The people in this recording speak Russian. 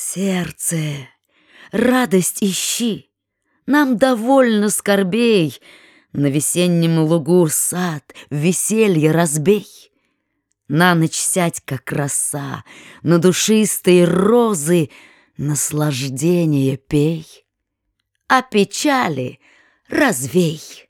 Сердце, радость ищи, Нам довольно скорбей, На весеннем лугу сад Веселье разбей. На ночь сядь, как роса, На душистые розы Наслаждение пей, А печали развей.